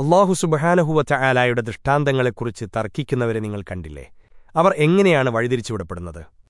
അള്ളാഹു സുബഹാനഹുവറ്റ ആലായുടെ ദൃഷ്ടാന്തങ്ങളെക്കുറിച്ച് തർക്കിക്കുന്നവരെ നിങ്ങൾ കണ്ടില്ലേ? അവർ എങ്ങനെയാണ് വഴിതിരിച്ചുവിടപ്പെടുന്നത്?